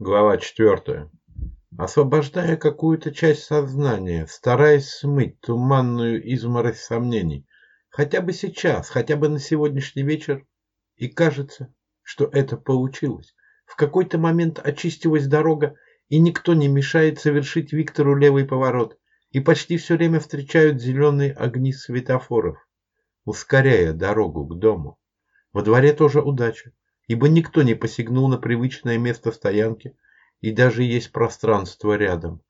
Глава четвертая. Освобождая какую-то часть сознания, стараясь смыть туманную изморозь сомнений, хотя бы сейчас, хотя бы на сегодняшний вечер, и кажется, что это получилось. В какой-то момент очистилась дорога, и никто не мешает совершить Виктору левый поворот, и почти все время встречают зеленые огни светофоров, ускоряя дорогу к дому. Во дворе тоже удача ибо никто не посягнул на привычное место стоянки, и даже есть пространство рядом.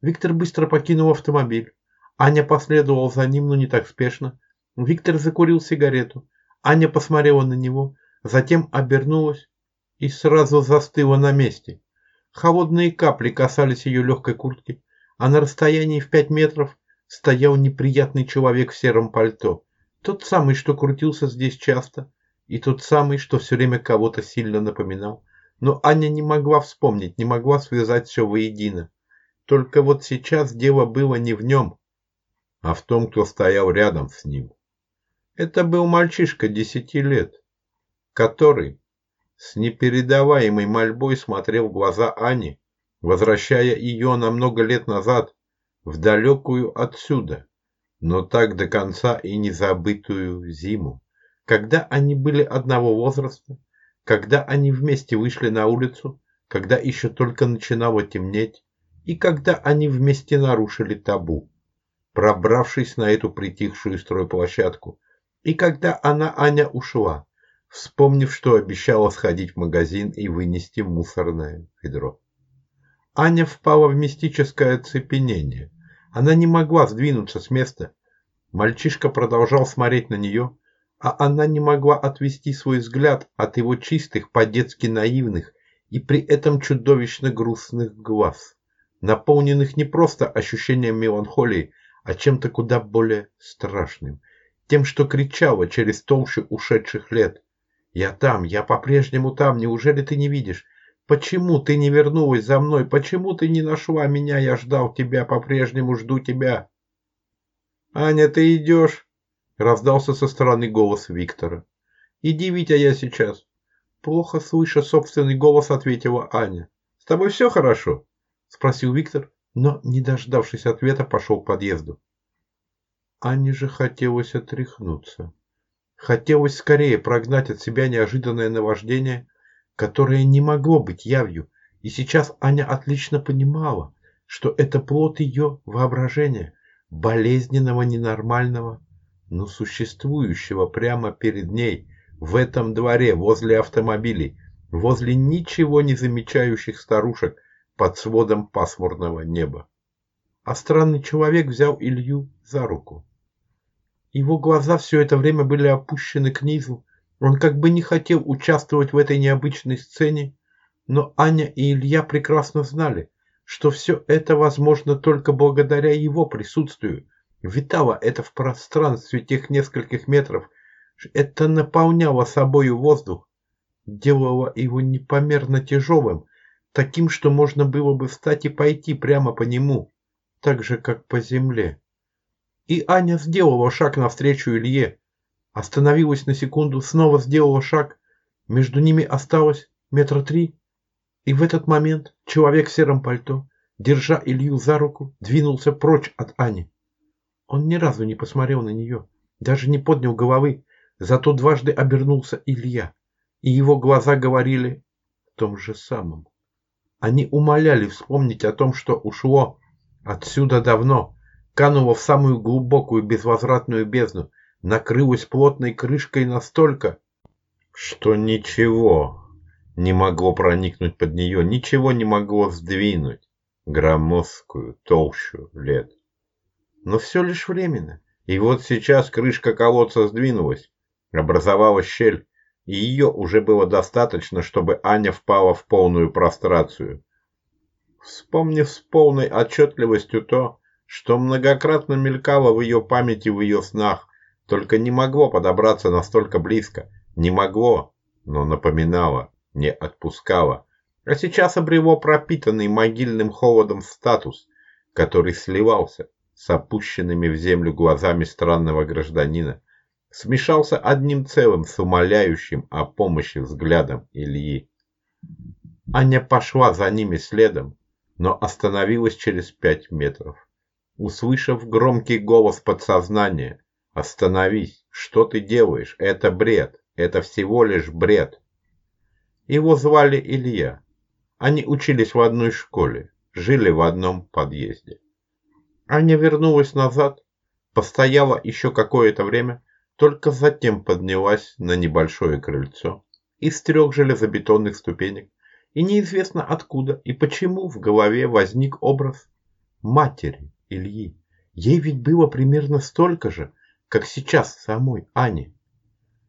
Виктор быстро покинул автомобиль. Аня последовала за ним, но не так спешно. Виктор закурил сигарету. Аня посмотрела на него, затем обернулась и сразу застыла на месте. Холодные капли касались ее легкой куртки, а на расстоянии в пять метров стоял неприятный человек в сером пальто. Тот самый, что крутился здесь часто, и тот самый, что все время кого-то сильно напоминал. Но Аня не могла вспомнить, не могла связать все воедино. Только вот сейчас дело было не в нем, а в том, кто стоял рядом с ним. Это был мальчишка десяти лет, который с непередаваемой мольбой смотрел в глаза Ани, возвращая ее на много лет назад, в далекую отсюда, но так до конца и не забытую зиму когда они были одного возраста, когда они вместе вышли на улицу, когда еще только начинало темнеть, и когда они вместе нарушили табу, пробравшись на эту притихшую стройплощадку, и когда она, Аня, ушла, вспомнив, что обещала сходить в магазин и вынести мусорное ведро. Аня впала в мистическое оцепенение. Она не могла сдвинуться с места. Мальчишка продолжал смотреть на нее, а она не могла отвести свой взгляд от его чистых, по-детски наивных и при этом чудовищно грустных глаз, наполненных не просто ощущением меланхолии, а чем-то куда более страшным, тем, что кричало через толщу ушедших лет. «Я там, я по-прежнему там, неужели ты не видишь? Почему ты не вернулась за мной? Почему ты не нашла меня? Я ждал тебя, по-прежнему жду тебя!» «Аня, ты идешь?» Раздался со стороны голос Виктора. «Иди, Витя, я сейчас». Плохо слыша собственный голос, ответила Аня. «С тобой все хорошо?» Спросил Виктор, но, не дождавшись ответа, пошел к подъезду. Ане же хотелось отряхнуться. Хотелось скорее прогнать от себя неожиданное наваждение, которое не могло быть явью, и сейчас Аня отлично понимала, что это плод ее воображения, болезненного, ненормального, но существующего прямо перед ней, в этом дворе, возле автомобилей, возле ничего не замечающих старушек под сводом пасмурного неба. А странный человек взял Илью за руку. Его глаза все это время были опущены к низу. Он как бы не хотел участвовать в этой необычной сцене, но Аня и Илья прекрасно знали, что все это возможно только благодаря его присутствию, Витало это в пространстве тех нескольких метров. Это наполняло собою воздух, делало его непомерно тяжелым, таким, что можно было бы встать и пойти прямо по нему, так же, как по земле. И Аня сделала шаг навстречу Илье, остановилась на секунду, снова сделала шаг, между ними осталось метра три, и в этот момент человек в сером пальто, держа Илью за руку, двинулся прочь от Ани. Он ни разу не посмотрел на нее, даже не поднял головы, зато дважды обернулся Илья, и его глаза говорили о том же самом. Они умоляли вспомнить о том, что ушло отсюда давно, кануло в самую глубокую безвозвратную бездну, накрылось плотной крышкой настолько, что ничего не могло проникнуть под нее, ничего не могло сдвинуть громоздкую толщу лет но все лишь временно. И вот сейчас крышка колодца сдвинулась, образовалась щель, и ее уже было достаточно, чтобы Аня впала в полную прострацию. Вспомнив с полной отчетливостью то, что многократно мелькало в ее памяти в ее снах, только не могло подобраться настолько близко, не могло, но напоминало, не отпускало. А сейчас обрело пропитанный могильным холодом статус, который сливался, с опущенными в землю глазами странного гражданина, смешался одним целым с умоляющим о помощи взглядом Ильи. Аня пошла за ними следом, но остановилась через пять метров, услышав громкий голос подсознания. «Остановись! Что ты делаешь? Это бред! Это всего лишь бред!» Его звали Илья. Они учились в одной школе, жили в одном подъезде. Аня вернулась назад, постояла еще какое-то время, только затем поднялась на небольшое крыльцо из трех железобетонных ступенек, и неизвестно откуда и почему в голове возник образ матери Ильи. Ей ведь было примерно столько же, как сейчас самой Ане.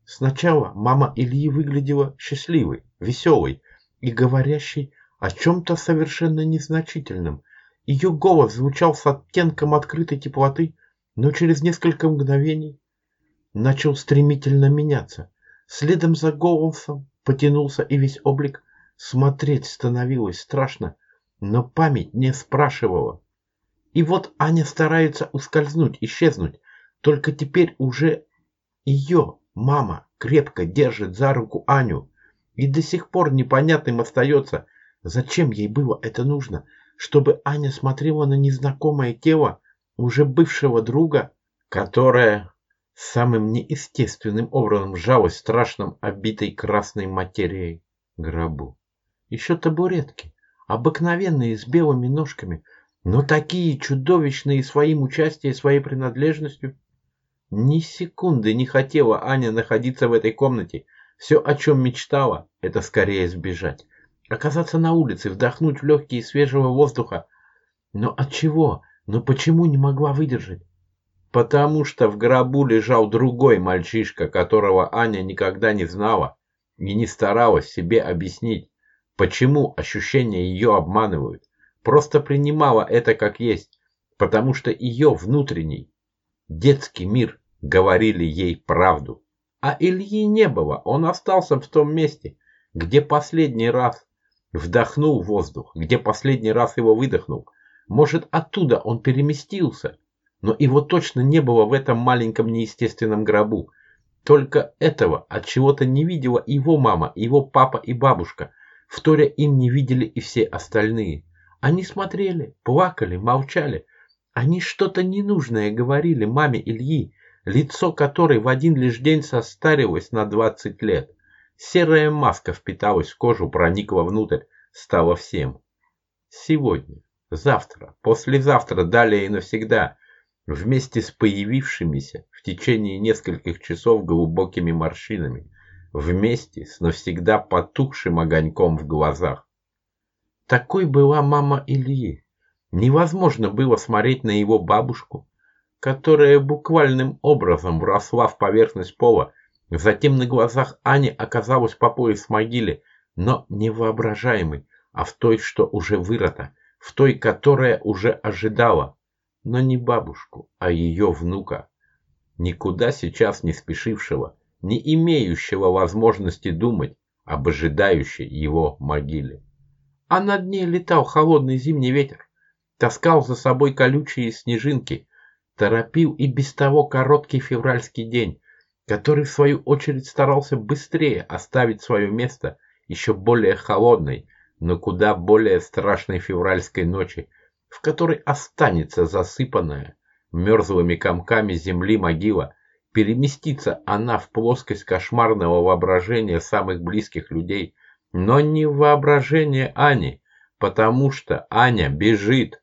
Сначала мама Ильи выглядела счастливой, веселой и говорящей о чем-то совершенно незначительном. Ее голос звучал с оттенком открытой теплоты, но через несколько мгновений начал стремительно меняться. Следом за голосом потянулся и весь облик. Смотреть становилось страшно, но память не спрашивала. И вот Аня старается ускользнуть, исчезнуть, только теперь уже ее мама крепко держит за руку Аню. И до сих пор непонятным остается, зачем ей было это нужно, чтобы Аня смотрела на незнакомое тело уже бывшего друга, которое самым неестественным образом сжалось в страшном обитой красной материей гробу. Еще табуретки, обыкновенные с белыми ножками, но такие чудовищные своим участием, своей принадлежностью. Ни секунды не хотела Аня находиться в этой комнате. Все, о чем мечтала, это скорее сбежать. Оказаться на улице, вдохнуть в легкие свежего воздуха. Но от чего? Но почему не могла выдержать? Потому что в гробу лежал другой мальчишка, которого Аня никогда не знала и не старалась себе объяснить, почему ощущения ее обманывают. Просто принимала это как есть, потому что ее внутренний, детский мир говорили ей правду. А Ильи не было, он остался в том месте, где последний раз вдохнул воздух, где последний раз его выдохнул. Может, оттуда он переместился, но его точно не было в этом маленьком неестественном гробу. Только этого от чего-то не видела его мама, его папа и бабушка. Вторя им не видели и все остальные. Они смотрели, плакали, молчали. Они что-то ненужное говорили маме Ильи, лицо которой в один лишь день состарилось на 20 лет. Серая маска впиталась в кожу, проникла внутрь, стала всем. Сегодня, завтра, послезавтра, далее и навсегда вместе с появившимися в течение нескольких часов глубокими морщинами, вместе с навсегда потухшим огоньком в глазах. Такой была мама Ильи. Невозможно было смотреть на его бабушку, которая буквальным образом вросла в поверхность пола, затем на глазах Ани оказалась по пояс могиле, но не воображаемой, а в той, что уже вырыта, в той, которая уже ожидала, но не бабушку, а ее внука, никуда сейчас не спешившего, не имеющего возможности думать об ожидающей его могиле. А над ней летал холодный зимний ветер, таскал за собой колючие снежинки, торопил и без того короткий февральский день, который в свою очередь старался быстрее оставить свое место еще более холодной, но куда более страшной февральской ночи, в которой останется засыпанная мерзлыми комками земли могила, переместится она в плоскость кошмарного воображения самых близких людей, но не в воображение Ани, потому что Аня бежит.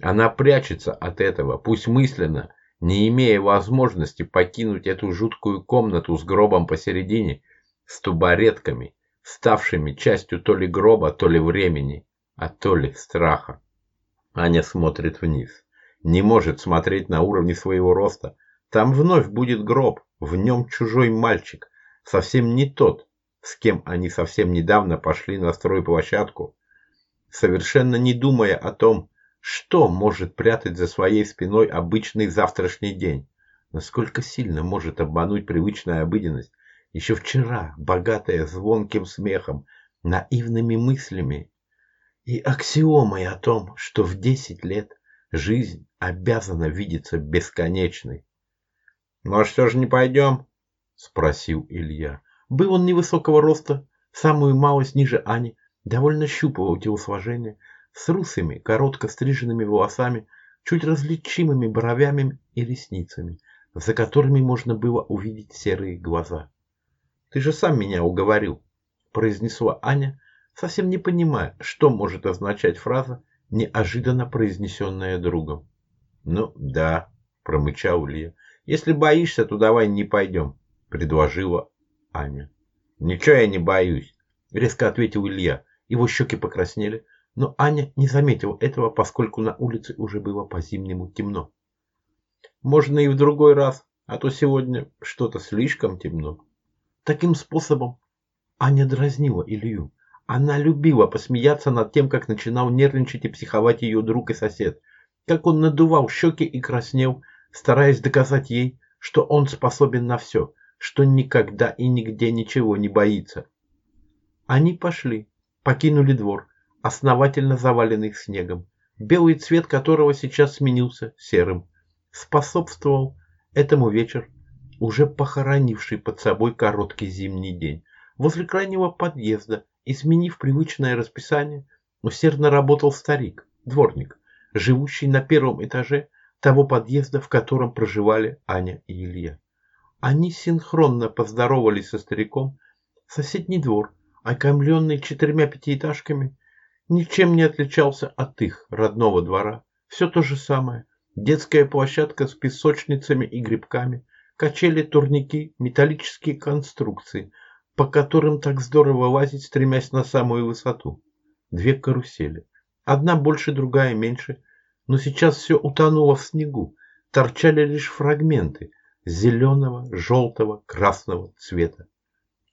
Она прячется от этого, пусть мысленно, не имея возможности покинуть эту жуткую комнату с гробом посередине, с тубаретками, ставшими частью то ли гроба, то ли времени, а то ли страха. Аня смотрит вниз. Не может смотреть на уровне своего роста. Там вновь будет гроб, в нем чужой мальчик, совсем не тот, с кем они совсем недавно пошли на стройплощадку, совершенно не думая о том, что может прятать за своей спиной обычный завтрашний день. Насколько сильно может обмануть привычная обыденность, еще вчера богатая звонким смехом, наивными мыслями и аксиомой о том, что в десять лет жизнь обязана видеться бесконечной. «Ну а что же не пойдем?» – спросил Илья. Был он невысокого роста, самую малость ниже Ани, довольно щуплого телосложения, с русыми, коротко стриженными волосами, чуть различимыми бровями и ресницами, за которыми можно было увидеть серые глаза. «Ты же сам меня уговорил», – произнесла Аня, совсем не понимая, что может означать фраза, неожиданно произнесенная другом. «Ну, да», – промычал Илья. «Если боишься, то давай не пойдем», – предложила Аня. «Ничего я не боюсь», – резко ответил Илья. Его щеки покраснели, но Аня не заметила этого, поскольку на улице уже было по-зимнему темно. «Можно и в другой раз, а то сегодня что-то слишком темно». Таким способом Аня дразнила Илью. Она любила посмеяться над тем, как начинал нервничать и психовать ее друг и сосед, как он надувал щеки и краснел, стараясь доказать ей, что он способен на все, что никогда и нигде ничего не боится. Они пошли, покинули двор, основательно заваленный снегом, белый цвет которого сейчас сменился серым. Способствовал этому вечер, уже похоронивший под собой короткий зимний день. Возле крайнего подъезда Изменив привычное расписание, усердно работал старик, дворник, живущий на первом этаже того подъезда, в котором проживали Аня и Илья. Они синхронно поздоровались со стариком. Соседний двор, окаймленный четырьмя пятиэтажками, ничем не отличался от их родного двора. Все то же самое. Детская площадка с песочницами и грибками, качели, турники, металлические конструкции – по которым так здорово лазить, стремясь на самую высоту. Две карусели. Одна больше, другая меньше. Но сейчас все утонуло в снегу. Торчали лишь фрагменты зеленого, желтого, красного цвета.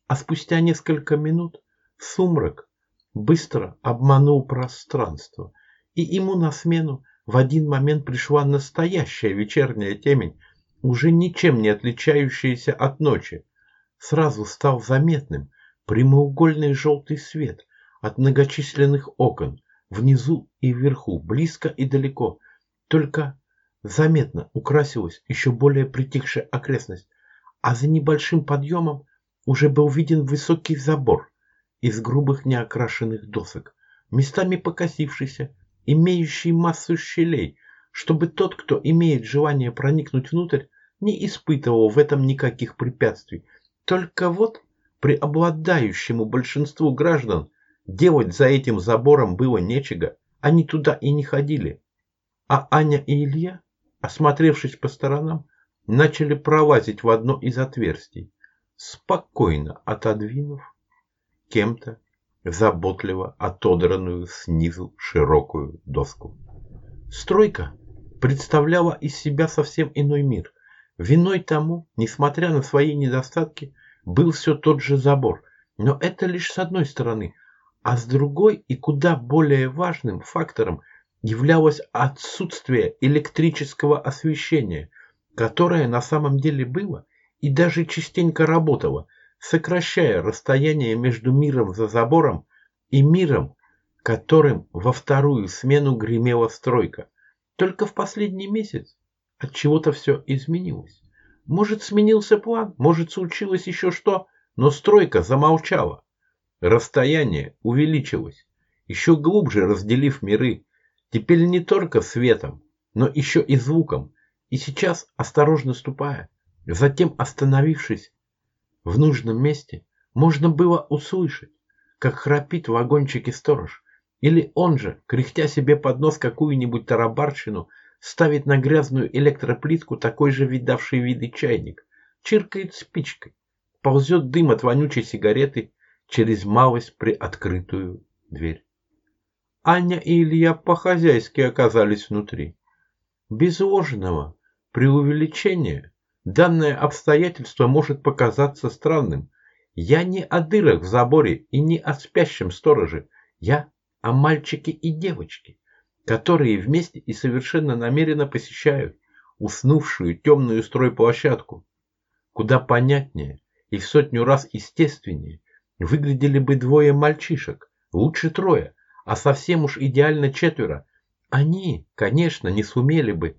А спустя несколько минут сумрак быстро обманул пространство, и ему на смену в один момент пришла настоящая вечерняя темень, уже ничем не отличающаяся от ночи, сразу стал заметным прямоугольный желтый свет от многочисленных окон внизу и вверху, близко и далеко. Только заметно украсилась еще более притихшая окрестность, а за небольшим подъемом уже был виден высокий забор из грубых неокрашенных досок, местами покосившийся, имеющий массу щелей, чтобы тот, кто имеет желание проникнуть внутрь, не испытывал в этом никаких препятствий, только вот преобладающему большинству граждан делать за этим забором было нечего, они туда и не ходили. А Аня и Илья, осмотревшись по сторонам, начали пролазить в одно из отверстий, спокойно отодвинув кем-то заботливо отодранную снизу широкую доску. Стройка представляла из себя совсем иной мир, Виной тому, несмотря на свои недостатки, был все тот же забор. Но это лишь с одной стороны. А с другой и куда более важным фактором являлось отсутствие электрического освещения, которое на самом деле было и даже частенько работало, сокращая расстояние между миром за забором и миром, которым во вторую смену гремела стройка. Только в последний месяц от чего-то все изменилось. Может, сменился план, может, случилось еще что, но стройка замолчала. Расстояние увеличилось, еще глубже разделив миры. Теперь не только светом, но еще и звуком. И сейчас, осторожно ступая, затем остановившись в нужном месте, можно было услышать, как храпит в вагончике сторож. Или он же, кряхтя себе под нос какую-нибудь тарабарщину, ставит на грязную электроплитку такой же видавший виды чайник, чиркает спичкой, ползет дым от вонючей сигареты через малость приоткрытую дверь. Аня и Илья по-хозяйски оказались внутри. Без ложного преувеличения данное обстоятельство может показаться странным. Я не о дырах в заборе и не о спящем стороже. Я о мальчике и девочке, которые вместе и совершенно намеренно посещают уснувшую темную стройплощадку. Куда понятнее и в сотню раз естественнее выглядели бы двое мальчишек, лучше трое, а совсем уж идеально четверо. Они, конечно, не сумели бы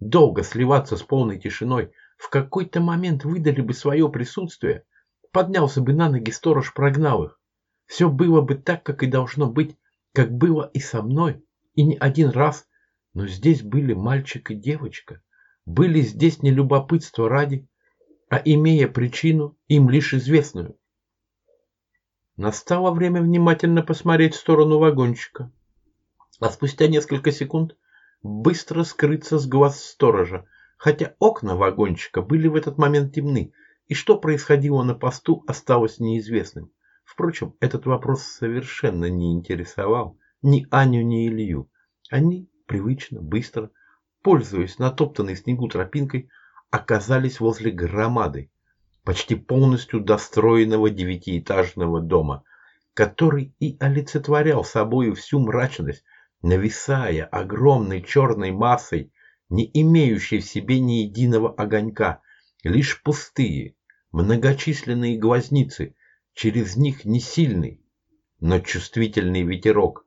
долго сливаться с полной тишиной, в какой-то момент выдали бы свое присутствие, поднялся бы на ноги сторож, прогнал их. Все было бы так, как и должно быть, как было и со мной, и не один раз. Но здесь были мальчик и девочка. Были здесь не любопытство ради, а имея причину, им лишь известную. Настало время внимательно посмотреть в сторону вагончика, а спустя несколько секунд быстро скрыться с глаз сторожа, хотя окна вагончика были в этот момент темны, и что происходило на посту осталось неизвестным. Впрочем, этот вопрос совершенно не интересовал ни Аню, ни Илью. Они привычно, быстро, пользуясь натоптанной снегу тропинкой, оказались возле громады, почти полностью достроенного девятиэтажного дома, который и олицетворял собою всю мрачность, нависая огромной черной массой, не имеющей в себе ни единого огонька, лишь пустые, многочисленные глазницы, через них не сильный, но чувствительный ветерок.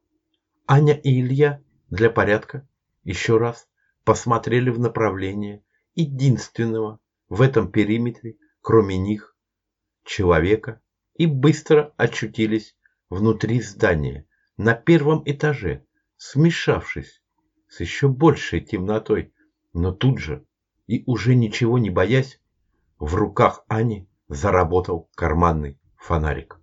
Аня и Илья для порядка еще раз посмотрели в направление единственного в этом периметре кроме них, человека, и быстро очутились внутри здания, на первом этаже, смешавшись с еще большей темнотой, но тут же, и уже ничего не боясь, в руках Ани заработал карманный фонарик.